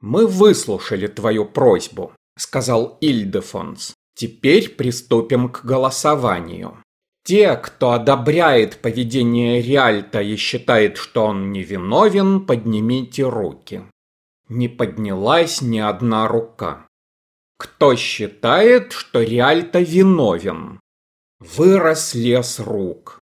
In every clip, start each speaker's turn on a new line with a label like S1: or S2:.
S1: «Мы выслушали твою просьбу», — сказал Ильдефонс. «Теперь приступим к голосованию. Те, кто одобряет поведение Риальта и считает, что он невиновен, поднимите руки». Не поднялась ни одна рука. Кто считает, что Риальто виновен? Вырос лес рук.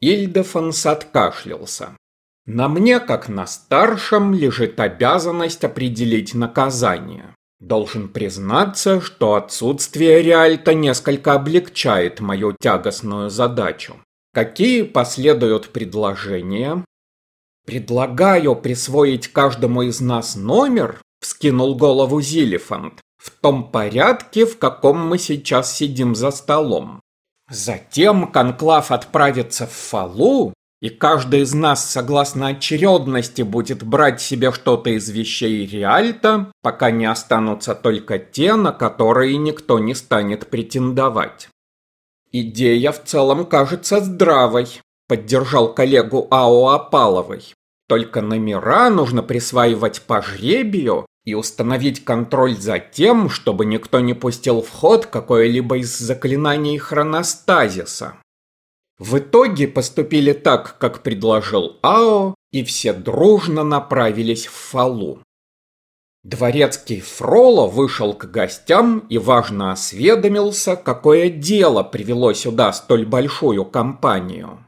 S1: Ильдефонс откашлялся. На мне, как на старшем, лежит обязанность определить наказание. Должен признаться, что отсутствие Реальта несколько облегчает мою тягостную задачу. Какие последуют предложения? Предлагаю присвоить каждому из нас номер, вскинул голову Зилифант, в том порядке, в каком мы сейчас сидим за столом. Затем конклав отправится в Фалу, и каждый из нас, согласно очередности, будет брать себе что-то из вещей Риальта, пока не останутся только те, на которые никто не станет претендовать. Идея в целом кажется здравой, поддержал коллегу Ао Апаловой. Только номера нужно присваивать по жребию и установить контроль за тем, чтобы никто не пустил в ход какое-либо из заклинаний хроностазиса. В итоге поступили так, как предложил Ао, и все дружно направились в Фалу. Дворецкий Фроло вышел к гостям и важно осведомился, какое дело привело сюда столь большую компанию.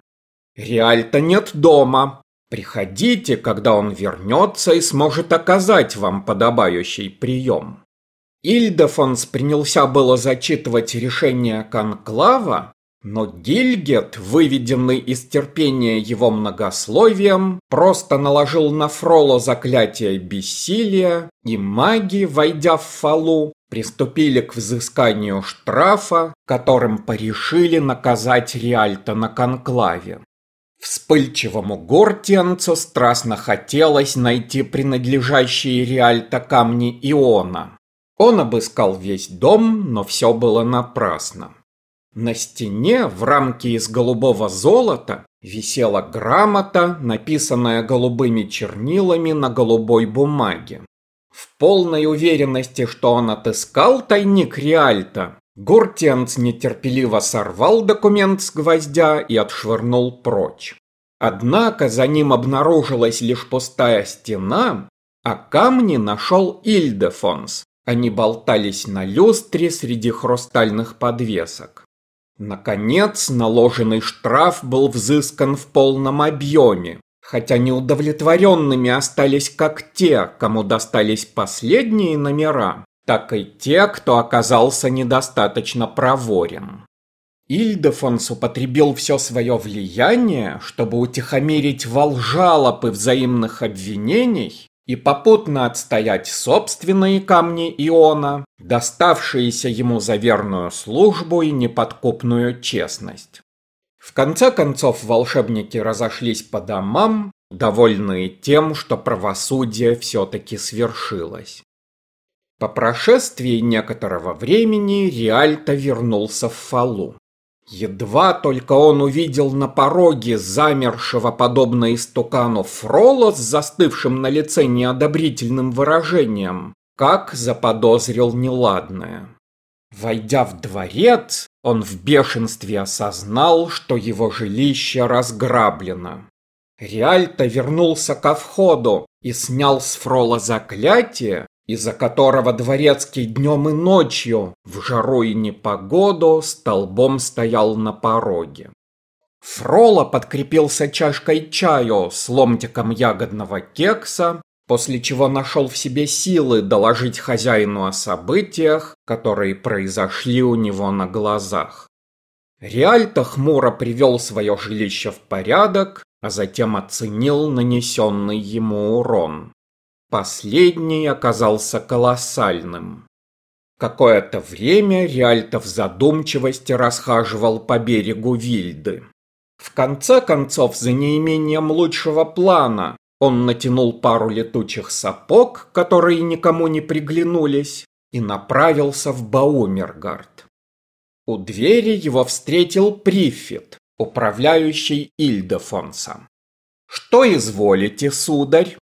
S1: «Реальто нет дома. Приходите, когда он вернется и сможет оказать вам подобающий прием». Ильдефонс принялся было зачитывать решение конклава, но Гильгет, выведенный из терпения его многословием, просто наложил на Фроло заклятие бессилия, и маги, войдя в фалу, приступили к взысканию штрафа, которым порешили наказать Риальта на конклаве. Вспыльчивому гортианцу страстно хотелось найти принадлежащие Риальта камни Иона. Он обыскал весь дом, но все было напрасно. На стене в рамке из голубого золота висела грамота, написанная голубыми чернилами на голубой бумаге. В полной уверенности, что он отыскал тайник Риальта, Гуртианц нетерпеливо сорвал документ с гвоздя и отшвырнул прочь. Однако за ним обнаружилась лишь пустая стена, а камни нашел Ильдефонс. Они болтались на люстре среди хрустальных подвесок. Наконец, наложенный штраф был взыскан в полном объеме, хотя неудовлетворенными остались как те, кому достались последние номера, так и те, кто оказался недостаточно проворен. Ильдефонс употребил все свое влияние, чтобы утихомирить волжалоп и взаимных обвинений и попутно отстоять собственные камни Иона, доставшиеся ему за верную службу и неподкупную честность. В конце концов волшебники разошлись по домам, довольные тем, что правосудие все-таки свершилось. По прошествии некоторого времени Риальто вернулся в Фалу. Едва только он увидел на пороге замершего подобно истукану Фрола с застывшим на лице неодобрительным выражением, как заподозрил неладное. Войдя в дворец, он в бешенстве осознал, что его жилище разграблено. Риальто вернулся ко входу и снял с Фрола заклятие, из-за которого дворецкий днем и ночью, в жару и непогоду, столбом стоял на пороге. Фрола подкрепился чашкой чаю с ломтиком ягодного кекса, после чего нашел в себе силы доложить хозяину о событиях, которые произошли у него на глазах. Реальто хмуро привел свое жилище в порядок, а затем оценил нанесенный ему урон. Последний оказался колоссальным. Какое-то время Риальто в задумчивости расхаживал по берегу Вильды. В конце концов, за неимением лучшего плана, он натянул пару летучих сапог, которые никому не приглянулись, и направился в Баумергард. У двери его встретил Прифит, управляющий Ильдефонсом. «Что изволите, сударь?»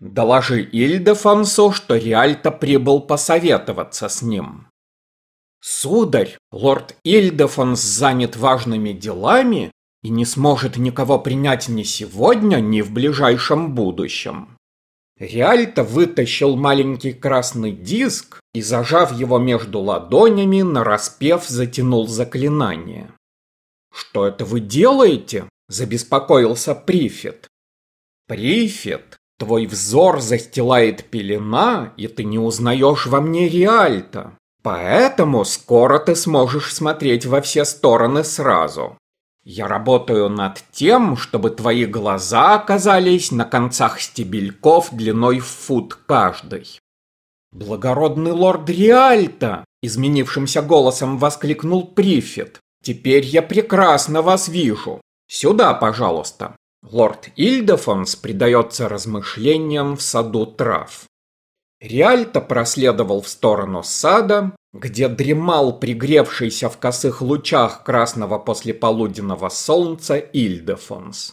S1: Доложи Ильдефонсу, что Риальто прибыл посоветоваться с ним. Сударь, лорд Ильдефонс занят важными делами и не сможет никого принять ни сегодня, ни в ближайшем будущем. Риальто вытащил маленький красный диск и, зажав его между ладонями, нараспев затянул заклинание. «Что это вы делаете?» – забеспокоился Прифет. «Прифет, твой взор застилает пелена, и ты не узнаешь во мне Риальто. Поэтому скоро ты сможешь смотреть во все стороны сразу. Я работаю над тем, чтобы твои глаза оказались на концах стебельков длиной в фут каждый. Благородный лорд Риальто, изменившимся голосом воскликнул Прифет. Теперь я прекрасно вас вижу. Сюда, пожалуйста. Лорд Ильдефонс предается размышлениям в саду трав. Риальто проследовал в сторону сада, где дремал пригревшийся в косых лучах красного послеполуденного солнца Ильдефонс.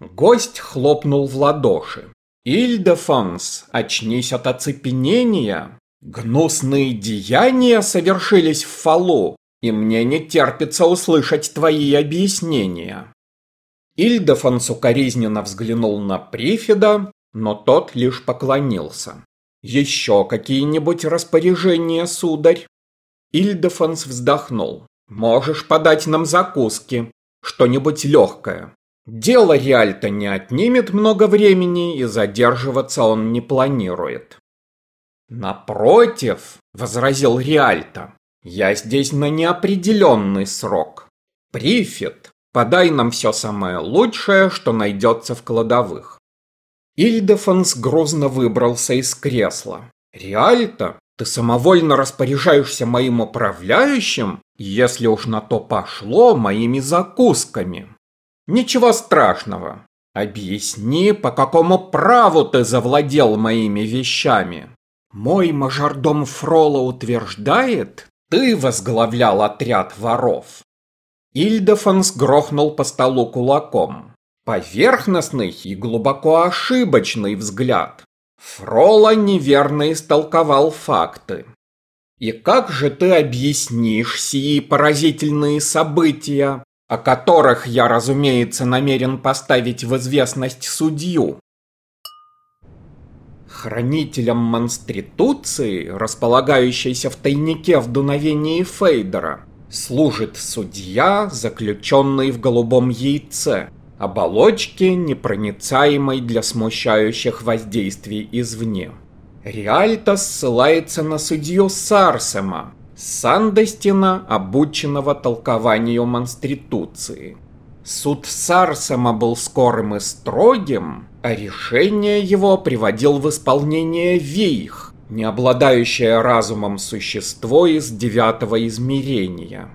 S1: Гость хлопнул в ладоши. «Ильдефонс, очнись от оцепенения! Гнусные деяния совершились в Фалу, и мне не терпится услышать твои объяснения». Ильдефонс укоризненно взглянул на Прифеда, но тот лишь поклонился. «Еще какие-нибудь распоряжения, сударь?» Ильдефонс вздохнул. «Можешь подать нам закуски, что-нибудь легкое. Дело Риальто не отнимет много времени, и задерживаться он не планирует». «Напротив», — возразил Риальто, — «я здесь на неопределенный срок. Прифет, подай нам все самое лучшее, что найдется в кладовых. Ильдефонс грозно выбрался из кресла. «Реальто, ты самовольно распоряжаешься моим управляющим, если уж на то пошло, моими закусками. Ничего страшного. Объясни, по какому праву ты завладел моими вещами. Мой мажордом Фрола утверждает, ты возглавлял отряд воров». Ильдефонс грохнул по столу кулаком. Поверхностный и глубоко ошибочный взгляд. Фрола неверно истолковал факты. И как же ты объяснишь сии поразительные события, о которых я, разумеется, намерен поставить в известность судью? Хранителем монстритуции, располагающейся в тайнике в дуновении Фейдера, служит судья, заключенный в голубом яйце – оболочки, непроницаемой для смущающих воздействий извне. Риальто ссылается на судью Сарсема, Сандестина, обученного толкованию монстритуции. Суд Сарсема был скорым и строгим, а решение его приводил в исполнение Вейх, не обладающее разумом существо из девятого измерения.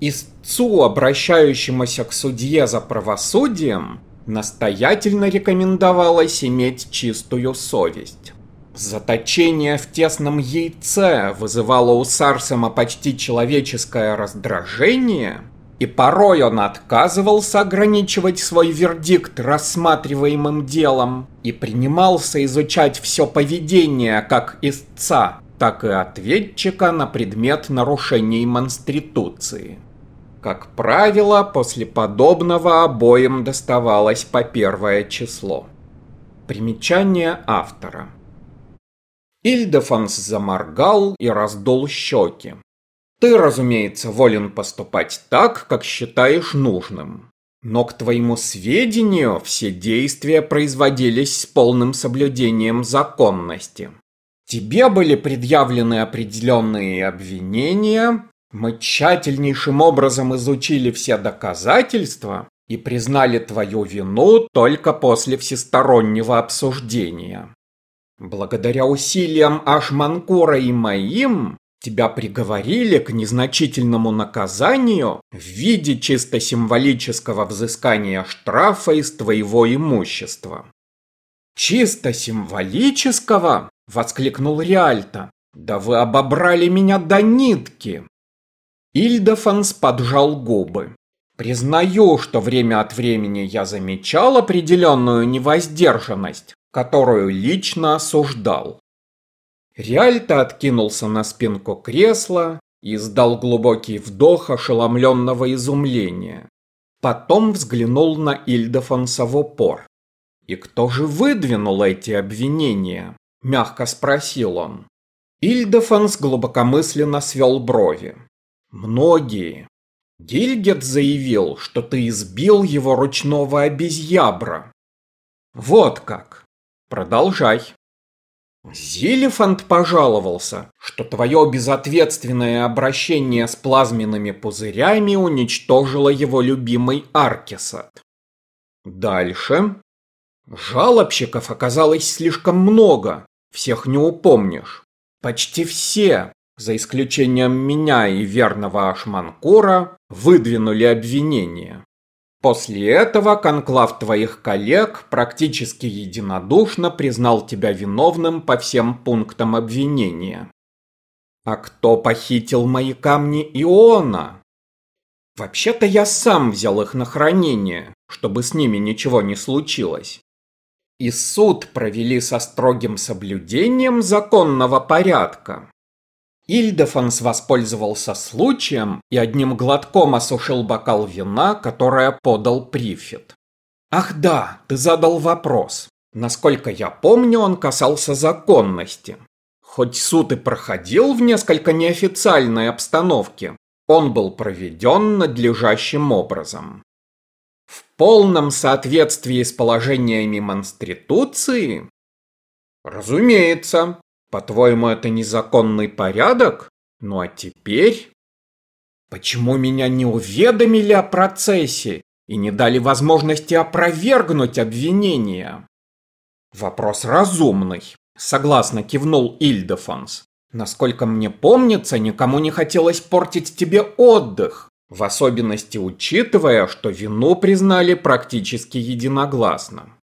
S1: Истцу, обращающемуся к судье за правосудием, настоятельно рекомендовалось иметь чистую совесть. Заточение в тесном яйце вызывало у Сарсема почти человеческое раздражение, и порой он отказывался ограничивать свой вердикт рассматриваемым делом и принимался изучать все поведение как истца, так и ответчика на предмет нарушений монстритуции. Как правило, после подобного обоим доставалось по первое число. Примечание автора. Ильдефонс заморгал и раздул щеки. Ты, разумеется, волен поступать так, как считаешь нужным. Но, к твоему сведению, все действия производились с полным соблюдением законности. Тебе были предъявлены определенные обвинения, мы тщательнейшим образом изучили все доказательства и признали твою вину только после всестороннего обсуждения. Благодаря усилиям Ашманкура и моим, тебя приговорили к незначительному наказанию в виде чисто символического взыскания штрафа из твоего имущества. «Чисто символического?» — воскликнул Риальто. «Да вы обобрали меня до нитки!» Ильдефанс поджал губы. Признаю, что время от времени я замечал определенную невоздержанность, которую лично осуждал. Риальто откинулся на спинку кресла и издал глубокий вдох ошеломленного изумления. Потом взглянул на Ильдефонса в упор. «И кто же выдвинул эти обвинения?» – мягко спросил он. Ильдефонс глубокомысленно свел брови. «Многие. Гильгет заявил, что ты избил его ручного обезьябра». «Вот как. Продолжай». Зилифант пожаловался, что твое безответственное обращение с плазменными пузырями уничтожило его любимый Аркисат. Дальше. Жалобщиков оказалось слишком много, всех не упомнишь. Почти все, за исключением меня и верного Ашманкура, выдвинули обвинения. После этого конклав твоих коллег практически единодушно признал тебя виновным по всем пунктам обвинения. А кто похитил мои камни Иона? Вообще-то я сам взял их на хранение, чтобы с ними ничего не случилось. И суд провели со строгим соблюдением законного порядка. Ильдефонс воспользовался случаем и одним глотком осушил бокал вина, которое подал Прифет. «Ах да, ты задал вопрос. Насколько я помню, он касался законности. Хоть суд и проходил в несколько неофициальной обстановке, он был проведен надлежащим образом. В полном соответствии с положениями Монстритуции? Разумеется, по-твоему, это незаконный порядок? Ну а теперь... Почему меня не уведомили о процессе и не дали возможности опровергнуть обвинения? Вопрос разумный, согласно кивнул Ильдефонс. Насколько мне помнится, никому не хотелось портить тебе отдых, в особенности учитывая, что вину признали практически единогласно.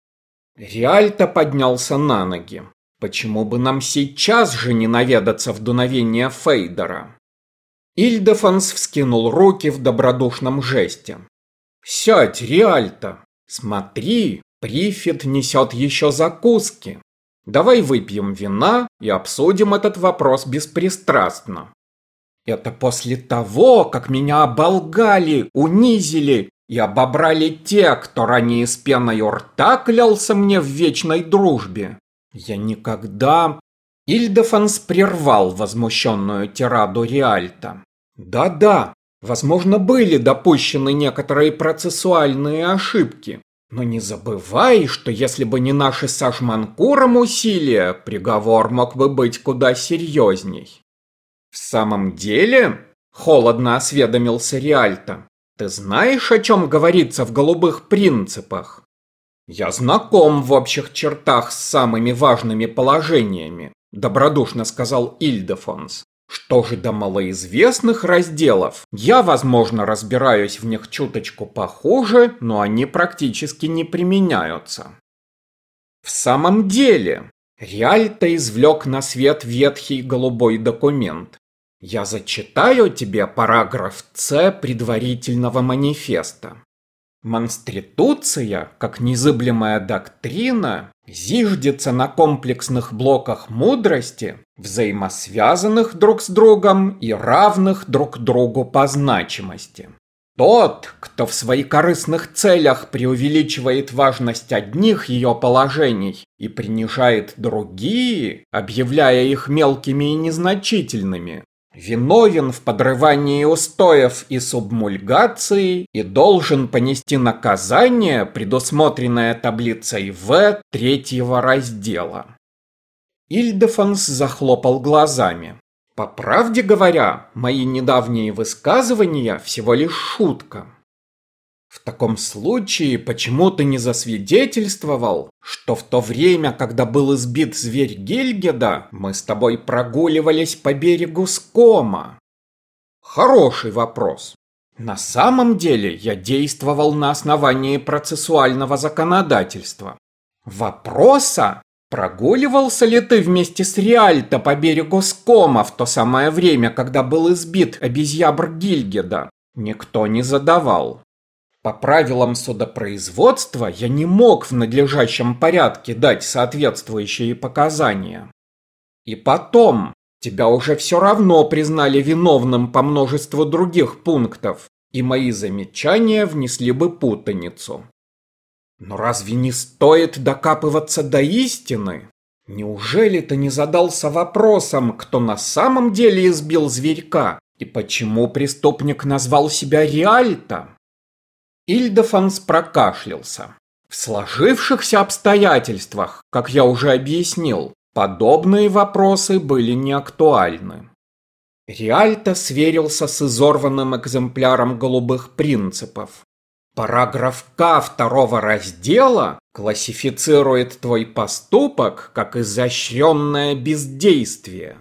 S1: Риальто поднялся на ноги. Почему бы нам сейчас же не наведаться в дуновение Фейдера? Ильдефанс вскинул руки в добродушном жесте. «Сядь, Риальто! Смотри, Прифет несет еще закуски. Давай выпьем вина и обсудим этот вопрос беспристрастно. Это после того, как меня оболгали, унизили и обобрали те, кто ранее с пеной у рта клялся мне в вечной дружбе. Я никогда... Ильдефанс прервал возмущенную тираду Риальта. Да-да, возможно, были допущены некоторые процессуальные ошибки. Но не забывай, что если бы не наши с Ашманкуром усилия, приговор мог бы быть куда серьезней. В самом деле, холодно осведомился Риальто, ты знаешь, о чем говорится в голубых принципах? «Я знаком в общих чертах с самыми важными положениями», – добродушно сказал Ильдефонс. «Что же до малоизвестных разделов? Я, возможно, разбираюсь в них чуточку похуже, но они практически не применяются». В самом деле, Риальто извлек на свет ветхий голубой документ. Я зачитаю тебе параграф С предварительного манифеста. Монстритуция, как незыблемая доктрина, зиждется на комплексных блоках мудрости, взаимосвязанных друг с другом и равных друг другу по значимости. Тот, кто в своих корыстных целях преувеличивает важность одних ее положений и принижает другие, объявляя их мелкими и незначительными, виновен в подрывании устоев и субмульгации и должен понести наказание, предусмотренное таблицей В третьего раздела. Ильдефонс захлопал глазами. По правде говоря, мои недавние высказывания всего лишь шутка. В таком случае, почему ты не засвидетельствовал, что в то время, когда был избит зверь Гельгеда, мы с тобой прогуливались по берегу Скома? Хороший вопрос. На самом деле я действовал на основании процессуального законодательства. Вопроса, прогуливался ли ты вместе с Риальто по берегу Скома в то самое время, когда был избит обезьябр Гильгеда, никто не задавал. По правилам судопроизводства я не мог в надлежащем порядке дать соответствующие показания. И потом, тебя уже все равно признали виновным по множеству других пунктов, и мои замечания внесли бы путаницу. Но разве не стоит докапываться до истины? Неужели ты не задался вопросом, кто на самом деле избил зверька и почему преступник назвал себя Риальто? Ильдефанс прокашлялся. В сложившихся обстоятельствах, как я уже объяснил, подобные вопросы были неактуальны. Риальто сверился с изорванным экземпляром голубых принципов. Параграф К второго раздела классифицирует твой поступок как изощренное бездействие.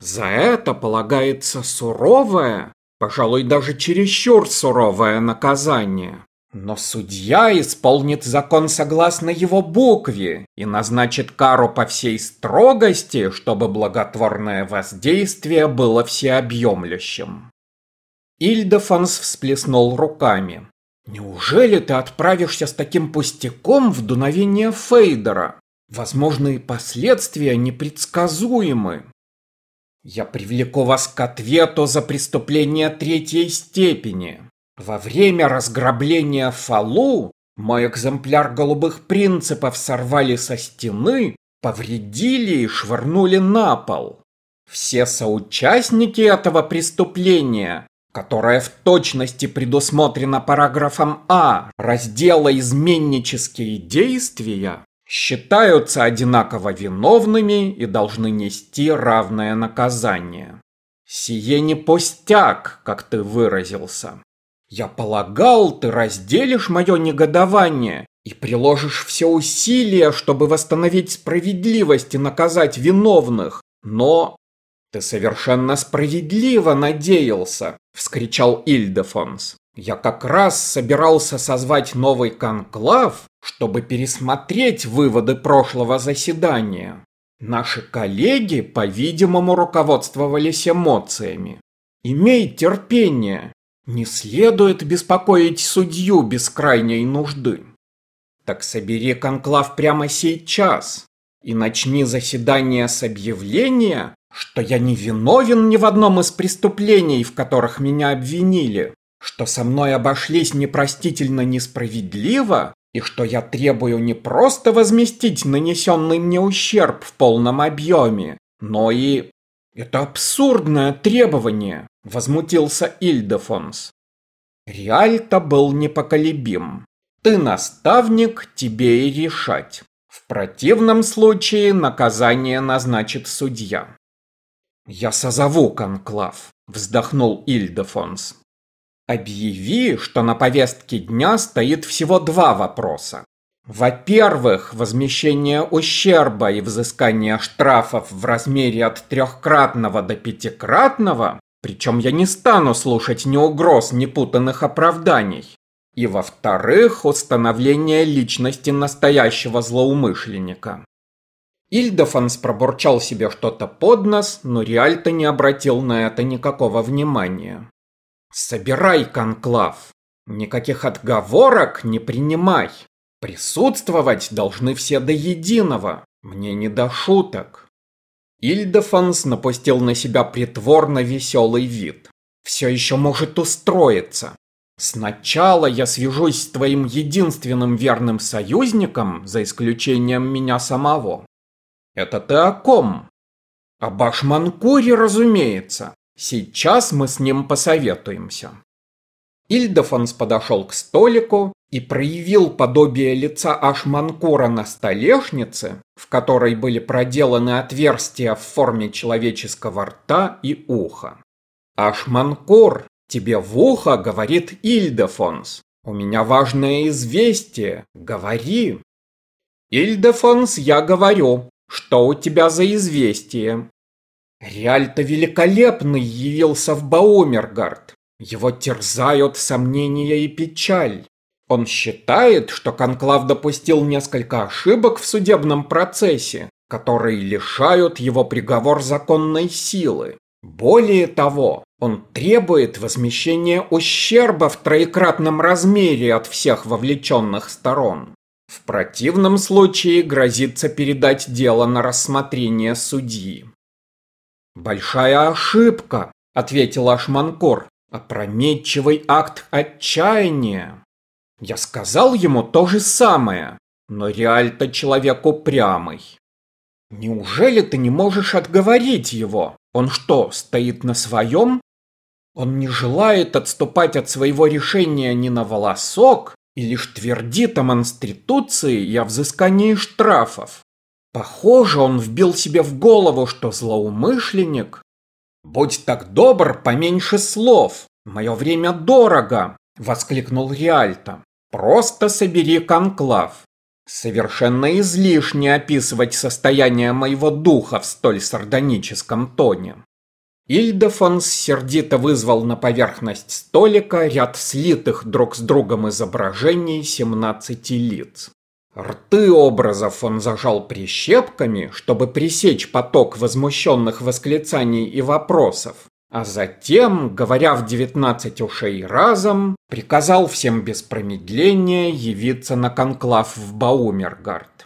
S1: За это полагается суровое, пожалуй, даже чересчур суровое наказание. Но судья исполнит закон согласно его букве и назначит кару по всей строгости, чтобы благотворное воздействие было всеобъемлющим. Ильдефонс всплеснул руками. «Неужели ты отправишься с таким пустяком в дуновение Фейдера? Возможные последствия непредсказуемы. Я привлеку вас к ответу за преступление третьей степени. Во время разграбления Фалу мой экземпляр голубых принципов сорвали со стены, повредили и швырнули на пол. Все соучастники этого преступления, которое в точности предусмотрено параграфом А раздела «Изменнические действия», считаются одинаково виновными и должны нести равное наказание. Сие не пустяк, как ты выразился. Я полагал, ты разделишь мое негодование и приложишь все усилия, чтобы восстановить справедливость и наказать виновных, но... Ты совершенно справедливо надеялся, вскричал Ильдефонс. Я как раз собирался созвать новый конклав, чтобы пересмотреть выводы прошлого заседания. Наши коллеги, по-видимому, руководствовались эмоциями. Имей терпение. Не следует беспокоить судью без крайней нужды. Так собери конклав прямо сейчас и начни заседание с объявления, что я не виновен ни в одном из преступлений, в которых меня обвинили, что со мной обошлись непростительно несправедливо, и что я требую не просто возместить нанесенный мне ущерб в полном объеме, но и... Это абсурдное требование, возмутился Ильдефонс. Реальто был непоколебим. Ты наставник, тебе и решать. В противном случае наказание назначит судья. «Я созову конклав», — вздохнул Ильдефонс. Объяви, что на повестке дня стоит всего два вопроса. Во-первых, возмещение ущерба и взыскание штрафов в размере от трехкратного до пятикратного, причем я не стану слушать ни угроз, ни путанных оправданий. И во-вторых, установление личности настоящего злоумышленника. Ильдофанс пробурчал себе что-то под нос, но Риальто не обратил на это никакого внимания. Собирай конклав. Никаких отговорок не принимай. Присутствовать должны все до единого. Мне не до шуток. Ильдефанс напустил на себя притворно веселый вид. Все еще может устроиться. Сначала я свяжусь с твоим единственным верным союзником, за исключением меня самого. Это ты о ком? О Башманкуре, разумеется. Сейчас мы с ним посоветуемся. Ильдефонс подошел к столику и проявил подобие лица Ашманкура на столешнице, в которой были проделаны отверстия в форме человеческого рта и уха. «Ашманкур, тебе в ухо говорит Ильдефонс. У меня важное известие. Говори». «Ильдефонс, я говорю. Что у тебя за известие?» Реальто великолепный явился в Баумергард. Его терзают сомнения и печаль. Он считает, что Конклав допустил несколько ошибок в судебном процессе, которые лишают его приговор законной силы. Более того, Он требует возмещения ущерба в троекратном размере от всех вовлеченных сторон. В противном случае грозится передать дело на рассмотрение судьи. «Большая ошибка», — ответил Ашманкор, — «опрометчивый акт отчаяния». Я сказал ему то же самое, но Реаль-то человек упрямый. Неужели ты не можешь отговорить его? Он что, стоит на своем? Он не желает отступать от своего решения ни на волосок и лишь твердит о монстритуции и о взыскании штрафов. Похоже, он вбил себе в голову, что злоумышленник. «Будь так добр, поменьше слов. Мое время дорого!» — воскликнул Риальто. «Просто собери конклав. Совершенно излишне описывать состояние моего духа в столь сардоническом тоне. Ильдефонс сердито вызвал на поверхность столика ряд слитых друг с другом изображений 17 лиц. Рты образов он зажал прищепками, чтобы пресечь поток возмущенных восклицаний и вопросов, а затем, говоря в девятнадцать ушей разом, приказал всем без промедления явиться на конклав в Баумергард.